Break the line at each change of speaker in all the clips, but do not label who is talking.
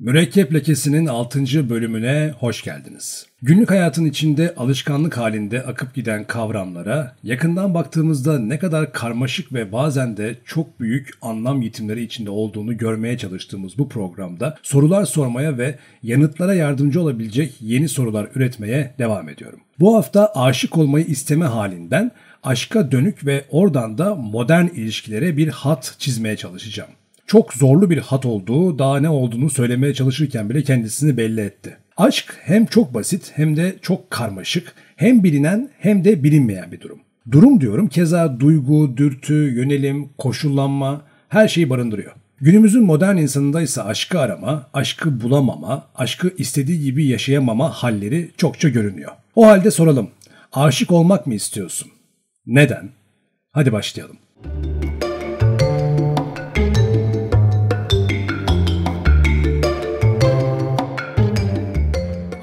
Mürekkep Lekesi'nin 6. bölümüne hoş geldiniz. Günlük hayatın içinde alışkanlık halinde akıp giden kavramlara yakından baktığımızda ne kadar karmaşık ve bazen de çok büyük anlam yitimleri içinde olduğunu görmeye çalıştığımız bu programda sorular sormaya ve yanıtlara yardımcı olabilecek yeni sorular üretmeye devam ediyorum. Bu hafta aşık olmayı isteme halinden aşka dönük ve oradan da modern ilişkilere bir hat çizmeye çalışacağım çok zorlu bir hat olduğu, daha ne olduğunu söylemeye çalışırken bile kendisini belli etti. Aşk hem çok basit hem de çok karmaşık, hem bilinen hem de bilinmeyen bir durum. Durum diyorum keza duygu, dürtü, yönelim, koşullanma her şeyi barındırıyor. Günümüzün modern insanında ise aşkı arama, aşkı bulamama, aşkı istediği gibi yaşayamama halleri çokça görünüyor. O halde soralım. Aşık olmak mı istiyorsun? Neden? Hadi başlayalım.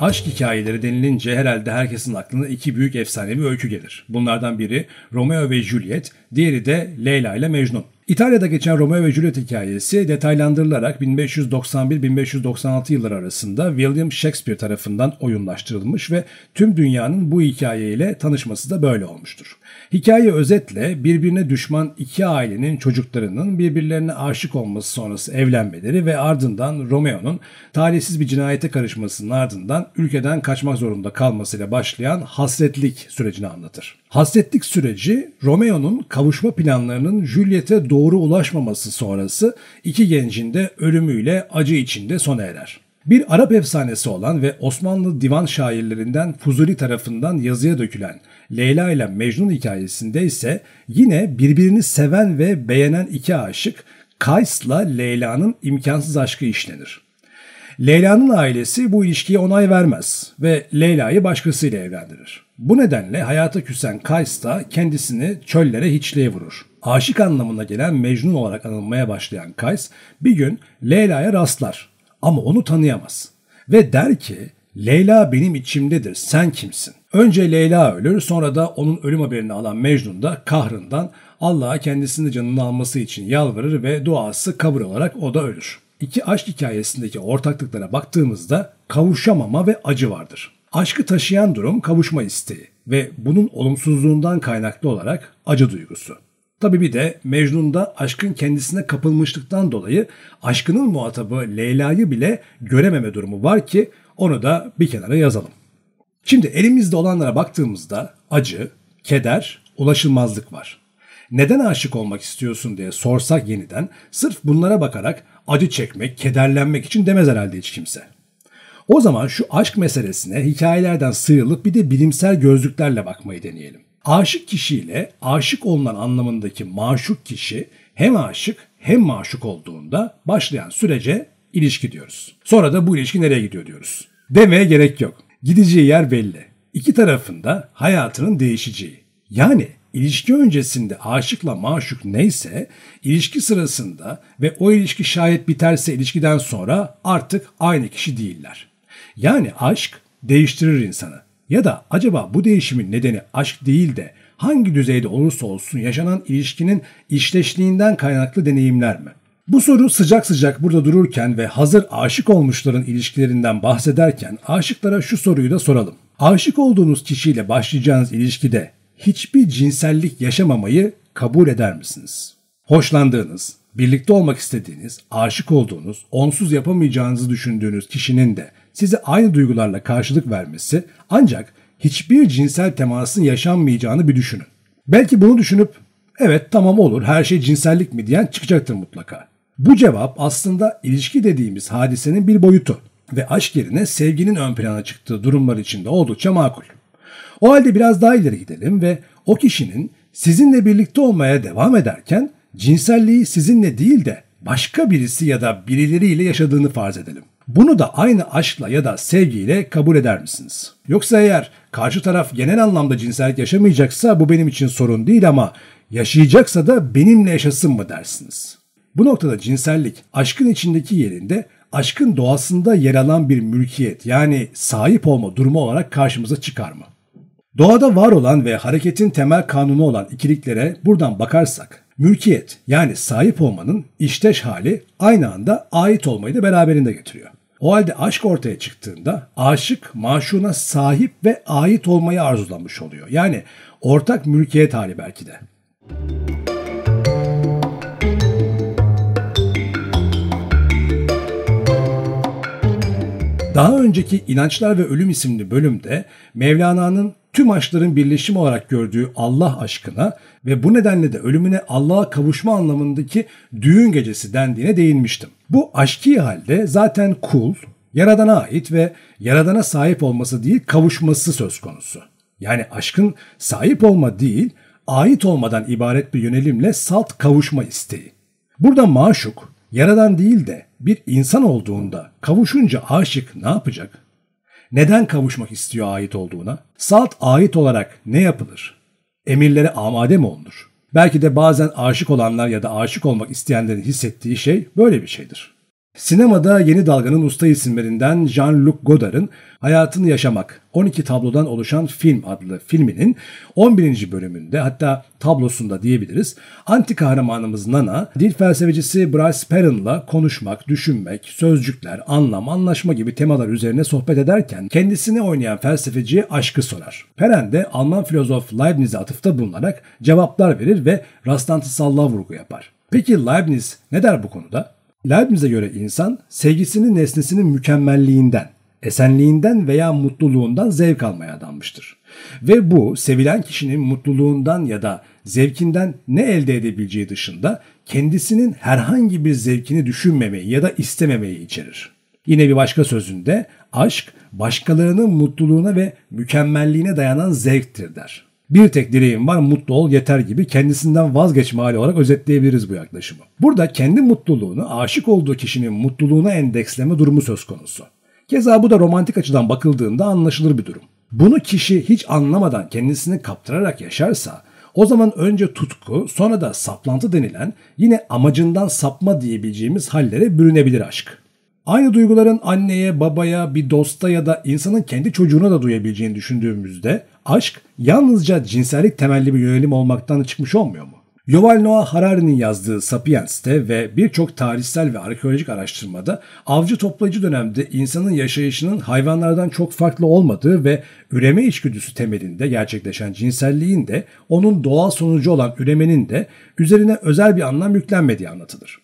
Aşk hikayeleri denilince herhalde herkesin aklına iki büyük efsanevi öykü gelir. Bunlardan biri Romeo ve Juliet, diğeri de Leyla ile Mecnun. İtalya'da geçen Romeo ve Juliet hikayesi detaylandırılarak 1591-1596 yılları arasında William Shakespeare tarafından oyunlaştırılmış ve tüm dünyanın bu hikayeyle tanışması da böyle olmuştur. Hikaye özetle birbirine düşman iki ailenin çocuklarının birbirlerine aşık olması sonrası evlenmeleri ve ardından Romeo'nun talihsiz bir cinayete karışmasının ardından ülkeden kaçmak zorunda kalmasıyla başlayan hasretlik sürecini anlatır. Hasretlik süreci Romeo'nun kavuşma planlarının Juliet'e doğru ulaşmaması sonrası iki gencin de ölümüyle acı içinde sona erer. Bir Arap efsanesi olan ve Osmanlı divan şairlerinden Fuzuli tarafından yazıya dökülen Leyla ile Mecnun hikayesinde ise yine birbirini seven ve beğenen iki aşık Kays'la Leyla'nın imkansız aşkı işlenir. Leyla'nın ailesi bu ilişkiye onay vermez ve Leyla'yı başkasıyla evlendirir. Bu nedenle hayata küsen Kays da kendisini çöllere hiçliğe vurur. Aşık anlamına gelen Mecnun olarak anılmaya başlayan Kays bir gün Leyla'ya rastlar ama onu tanıyamaz. Ve der ki Leyla benim içimdedir sen kimsin? Önce Leyla ölür sonra da onun ölüm haberini alan Mecnun da kahrından Allah'a kendisini canını alması için yalvarır ve duası kabul olarak o da ölür. İki aşk hikayesindeki ortaklıklara baktığımızda kavuşamama ve acı vardır. Aşkı taşıyan durum kavuşma isteği ve bunun olumsuzluğundan kaynaklı olarak acı duygusu. Tabi bir de Mecnun'da aşkın kendisine kapılmışlıktan dolayı aşkının muhatabı Leyla'yı bile görememe durumu var ki onu da bir kenara yazalım. Şimdi elimizde olanlara baktığımızda acı, keder, ulaşılmazlık var. Neden aşık olmak istiyorsun diye sorsak yeniden sırf bunlara bakarak acı çekmek, kederlenmek için demez herhalde hiç kimse. O zaman şu aşk meselesine hikayelerden sıyrılıp bir de bilimsel gözlüklerle bakmayı deneyelim. Aşık kişiyle aşık olunan anlamındaki maşuk kişi hem aşık hem maşuk olduğunda başlayan sürece ilişki diyoruz. Sonra da bu ilişki nereye gidiyor diyoruz. Demeye gerek yok. Gideceği yer belli. İki tarafında hayatının değişeceği. Yani ilişki öncesinde aşıkla maşuk neyse ilişki sırasında ve o ilişki şayet biterse ilişkiden sonra artık aynı kişi değiller. Yani aşk değiştirir insanı. Ya da acaba bu değişimin nedeni aşk değil de hangi düzeyde olursa olsun yaşanan ilişkinin işleşliğinden kaynaklı deneyimler mi? Bu soru sıcak sıcak burada dururken ve hazır aşık olmuşların ilişkilerinden bahsederken aşıklara şu soruyu da soralım. Aşık olduğunuz kişiyle başlayacağınız ilişkide hiçbir cinsellik yaşamamayı kabul eder misiniz? Hoşlandığınız, birlikte olmak istediğiniz, aşık olduğunuz, onsuz yapamayacağınızı düşündüğünüz kişinin de size aynı duygularla karşılık vermesi ancak hiçbir cinsel temasın yaşanmayacağını bir düşünün. Belki bunu düşünüp evet tamam olur her şey cinsellik mi diyen çıkacaktır mutlaka. Bu cevap aslında ilişki dediğimiz hadisenin bir boyutu ve aşk yerine sevginin ön plana çıktığı durumlar içinde oldukça makul. O halde biraz daha ileri gidelim ve o kişinin sizinle birlikte olmaya devam ederken cinselliği sizinle değil de başka birisi ya da birileriyle yaşadığını farz edelim. Bunu da aynı aşkla ya da sevgiyle kabul eder misiniz? Yoksa eğer karşı taraf genel anlamda cinsellik yaşamayacaksa bu benim için sorun değil ama yaşayacaksa da benimle yaşasın mı dersiniz? Bu noktada cinsellik aşkın içindeki yerinde aşkın doğasında yer alan bir mülkiyet yani sahip olma durumu olarak karşımıza çıkar mı? Doğada var olan ve hareketin temel kanunu olan ikiliklere buradan bakarsak mülkiyet yani sahip olmanın işteş hali aynı anda ait olmayı da beraberinde getiriyor. O halde aşk ortaya çıktığında aşık maşuna sahip ve ait olmayı arzulamış oluyor. Yani ortak mülkiyet hali belki de. Daha önceki İnançlar ve Ölüm isimli bölümde Mevlana'nın tüm aşkların birleşimi olarak gördüğü Allah aşkına ve bu nedenle de ölümüne Allah'a kavuşma anlamındaki düğün gecesi dendiğine değinmiştim. Bu aşki halde zaten kul, Yaradan'a ait ve Yaradan'a sahip olması değil kavuşması söz konusu. Yani aşkın sahip olma değil, ait olmadan ibaret bir yönelimle salt kavuşma isteği. Burada maşuk, Yaradan değil de bir insan olduğunda kavuşunca aşık ne yapacak? Neden kavuşmak istiyor ait olduğuna? Salt ait olarak ne yapılır? Emirlere amade mi olunur? Belki de bazen aşık olanlar ya da aşık olmak isteyenlerin hissettiği şey böyle bir şeydir. Sinemada yeni dalganın usta isimlerinden Jean-Luc Godard'ın Hayatını Yaşamak 12 tablodan oluşan film adlı filminin 11. bölümünde hatta tablosunda diyebiliriz. Anti kahramanımız Nana dil felsefecisi Bryce Perrin'la konuşmak, düşünmek, sözcükler, anlam, anlaşma gibi temalar üzerine sohbet ederken kendisini oynayan felsefeciye aşkı sorar. Perrin de Alman filozof Leibniz'e atıfta bulunarak cevaplar verir ve rastlantısallığa vurgu yapar. Peki Leibniz ne der bu konuda? Leibniz'e göre insan sevgisinin nesnesinin mükemmelliğinden, esenliğinden veya mutluluğundan zevk almaya adanmıştır. Ve bu sevilen kişinin mutluluğundan ya da zevkinden ne elde edebileceği dışında kendisinin herhangi bir zevkini düşünmemeyi ya da istememeyi içerir. Yine bir başka sözünde aşk başkalarının mutluluğuna ve mükemmelliğine dayanan zevktir der. Bir tek dileğim var mutlu ol yeter gibi kendisinden vazgeçme hali olarak özetleyebiliriz bu yaklaşımı. Burada kendi mutluluğunu aşık olduğu kişinin mutluluğuna endeksleme durumu söz konusu. Keza bu da romantik açıdan bakıldığında anlaşılır bir durum. Bunu kişi hiç anlamadan kendisini kaptırarak yaşarsa o zaman önce tutku sonra da saplantı denilen yine amacından sapma diyebileceğimiz hallere bürünebilir aşk. Aynı duyguların anneye, babaya, bir dosta ya da insanın kendi çocuğuna da duyabileceğini düşündüğümüzde aşk yalnızca cinsellik temelli bir yönelim olmaktan çıkmış olmuyor mu? Yuval Noah Harari'nin yazdığı Sapiens'te ve birçok tarihsel ve arkeolojik araştırmada avcı toplayıcı dönemde insanın yaşayışının hayvanlardan çok farklı olmadığı ve üreme içgüdüsü temelinde gerçekleşen cinselliğin de onun doğal sonucu olan üremenin de üzerine özel bir anlam yüklenmediği anlatılır.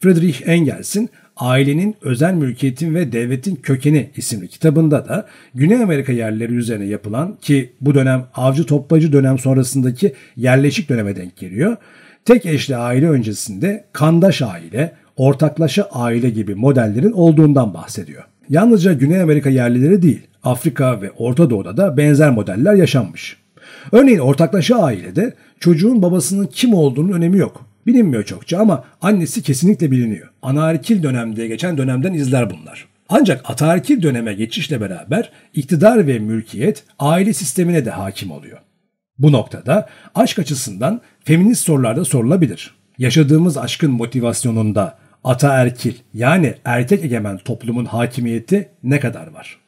Friedrich Engels'in Ailenin Özel Mülkiyetin ve Devletin Kökeni isimli kitabında da Güney Amerika yerleri üzerine yapılan ki bu dönem avcı toplayıcı dönem sonrasındaki yerleşik döneme denk geliyor. Tek eşli aile öncesinde kandaş aile, ortaklaşa aile gibi modellerin olduğundan bahsediyor. Yalnızca Güney Amerika yerlileri değil, Afrika ve Orta Doğu'da da benzer modeller yaşanmış. Örneğin ortaklaşa ailede çocuğun babasının kim olduğunun önemi yok. Bilinmiyor çokça ama annesi kesinlikle biliniyor. Anaerkil dönem geçen dönemden izler bunlar. Ancak ataerkil döneme geçişle beraber iktidar ve mülkiyet aile sistemine de hakim oluyor. Bu noktada aşk açısından feminist sorularda sorulabilir. Yaşadığımız aşkın motivasyonunda ataerkil yani erkek egemen toplumun hakimiyeti ne kadar var?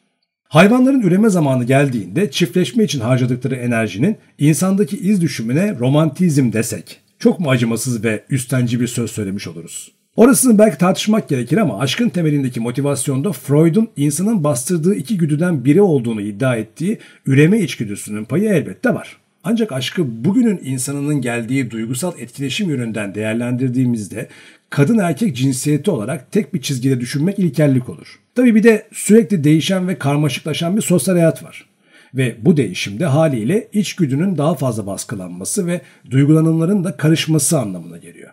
Hayvanların üreme zamanı geldiğinde çiftleşme için harcadıkları enerjinin insandaki iz düşümüne romantizm desek çok mu acımasız ve üstenci bir söz söylemiş oluruz? Orasını belki tartışmak gerekir ama aşkın temelindeki motivasyonda Freud'un insanın bastırdığı iki güdüden biri olduğunu iddia ettiği üreme içgüdüsünün payı elbette var. Ancak aşkı bugünün insanının geldiği duygusal etkileşim yönünden değerlendirdiğimizde kadın erkek cinsiyeti olarak tek bir çizgide düşünmek ilkellik olur. Tabi bir de sürekli değişen ve karmaşıklaşan bir sosyal hayat var. Ve bu değişimde haliyle içgüdünün daha fazla baskılanması ve duygulanımların da karışması anlamına geliyor.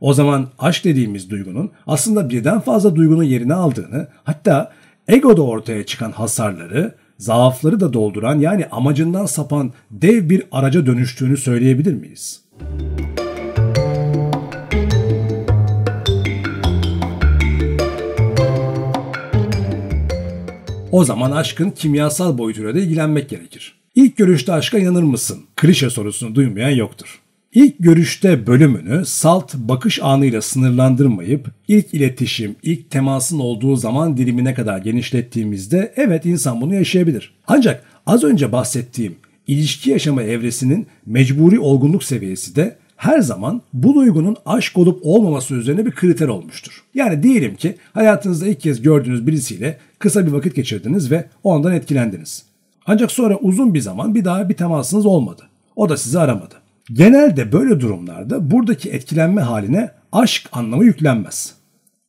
O zaman aşk dediğimiz duygunun aslında birden fazla duygunun yerini aldığını, hatta egoda ortaya çıkan hasarları, zaafları da dolduran yani amacından sapan dev bir araca dönüştüğünü söyleyebilir miyiz? O zaman aşkın kimyasal boyutuyla da ilgilenmek gerekir. İlk görüşte aşka inanır mısın? Klişe sorusunu duymayan yoktur. İlk görüşte bölümünü salt bakış anıyla sınırlandırmayıp ilk iletişim, ilk temasın olduğu zaman dilimine kadar genişlettiğimizde evet insan bunu yaşayabilir. Ancak az önce bahsettiğim ilişki yaşama evresinin mecburi olgunluk seviyesi de her zaman bu duygunun aşk olup olmaması üzerine bir kriter olmuştur. Yani diyelim ki hayatınızda ilk kez gördüğünüz birisiyle kısa bir vakit geçirdiniz ve ondan etkilendiniz. Ancak sonra uzun bir zaman bir daha bir temasınız olmadı. O da sizi aramadı. Genelde böyle durumlarda buradaki etkilenme haline aşk anlamı yüklenmez.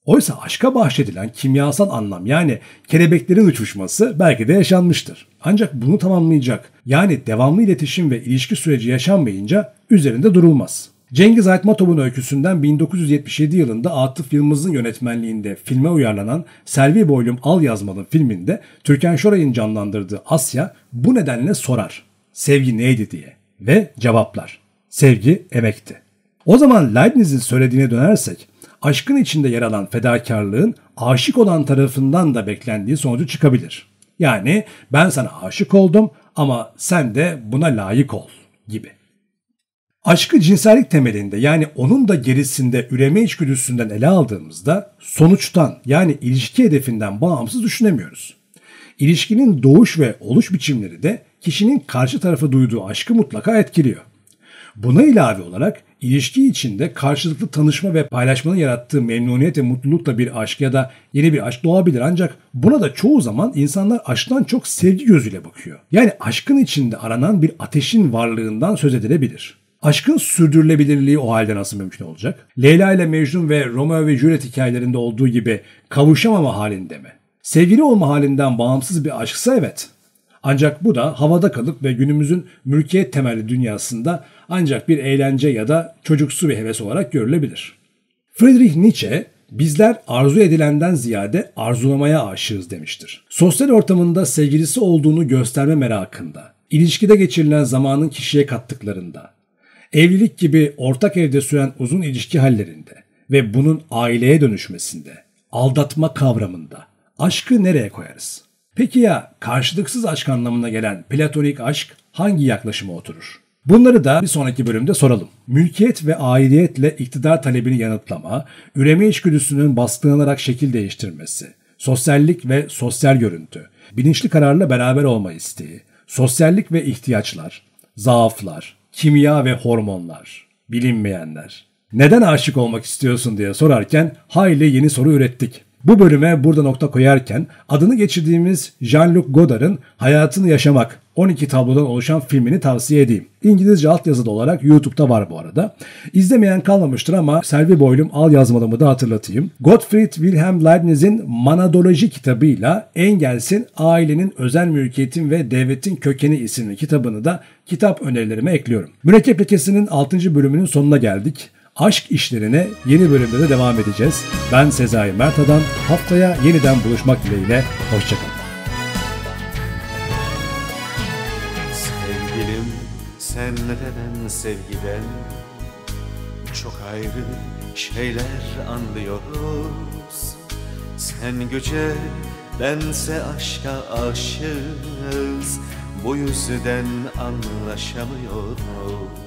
Oysa aşka bahşedilen kimyasal anlam yani kelebeklerin uçuşması belki de yaşanmıştır. Ancak bunu tamamlayacak yani devamlı iletişim ve ilişki süreci yaşanmayınca üzerinde durulmaz. Cengiz Aytmatov'un öyküsünden 1977 yılında Atıf Yılmaz'ın yönetmenliğinde filme uyarlanan Selvi Boylum Al Yazmalım filminde Türkan Şoray'ın canlandırdığı Asya bu nedenle sorar. Sevgi neydi diye ve cevaplar. Sevgi emekti. O zaman Leibniz'in söylediğine dönersek aşkın içinde yer alan fedakarlığın aşık olan tarafından da beklendiği sonucu çıkabilir. Yani ben sana aşık oldum ama sen de buna layık ol gibi. Aşkı cinsellik temelinde yani onun da gerisinde üreme içgüdüsünden ele aldığımızda sonuçtan yani ilişki hedefinden bağımsız düşünemiyoruz. İlişkinin doğuş ve oluş biçimleri de kişinin karşı tarafa duyduğu aşkı mutlaka etkiliyor. Buna ilave olarak ilişki içinde karşılıklı tanışma ve paylaşmanın yarattığı memnuniyet ve mutlulukla bir aşk ya da yeni bir aşk doğabilir ancak buna da çoğu zaman insanlar aşktan çok sevgi gözüyle bakıyor. Yani aşkın içinde aranan bir ateşin varlığından söz edilebilir. Aşkın sürdürülebilirliği o halde nasıl mümkün olacak? Leyla ile Mecnun ve Romeo ve Juliet hikayelerinde olduğu gibi kavuşamama halinde mi? Sevgili olma halinden bağımsız bir aşksa evet. Ancak bu da havada kalıp ve günümüzün mülkiyet temelli dünyasında ancak bir eğlence ya da çocuksu bir heves olarak görülebilir. Friedrich Nietzsche bizler arzu edilenden ziyade arzulamaya aşığız demiştir. Sosyal ortamında sevgilisi olduğunu gösterme merakında, ilişkide geçirilen zamanın kişiye kattıklarında, evlilik gibi ortak evde süren uzun ilişki hallerinde ve bunun aileye dönüşmesinde, aldatma kavramında aşkı nereye koyarız? Peki ya karşılıksız aşk anlamına gelen platonik aşk hangi yaklaşıma oturur? Bunları da bir sonraki bölümde soralım. Mülkiyet ve aidiyetle iktidar talebini yanıtlama, üreme içgüdüsünün baskılanarak şekil değiştirmesi, sosyallik ve sosyal görüntü, bilinçli kararla beraber olma isteği, sosyallik ve ihtiyaçlar, zaaflar, kimya ve hormonlar, bilinmeyenler. Neden aşık olmak istiyorsun diye sorarken hayli yeni soru ürettik. Bu bölüme burada nokta koyarken adını geçirdiğimiz Jean-Luc Godard'ın Hayatını Yaşamak 12 tablodan oluşan filmini tavsiye edeyim. İngilizce altyazıda olarak YouTube'da var bu arada. İzlemeyen kalmamıştır ama Selvi Boylum al yazmalımı da hatırlatayım. Gottfried Wilhelm Leibniz'in Manadoloji kitabıyla Engels'in Ailenin Özel Mülkiyetin ve Devletin Kökeni isimli kitabını da kitap önerilerime ekliyorum. Mürekkep Lekesi'nin 6. bölümünün sonuna geldik. Aşk işlerine yeni bölümde de devam edeceğiz. Ben Sezai Merta'dan haftaya yeniden buluşmak dileğiyle. Hoşçakalın.
Sevgilim sen neden sevgiden Çok ayrı şeyler anlıyoruz Sen güce bense aşka aşığız Bu yüzden anlaşamıyoruz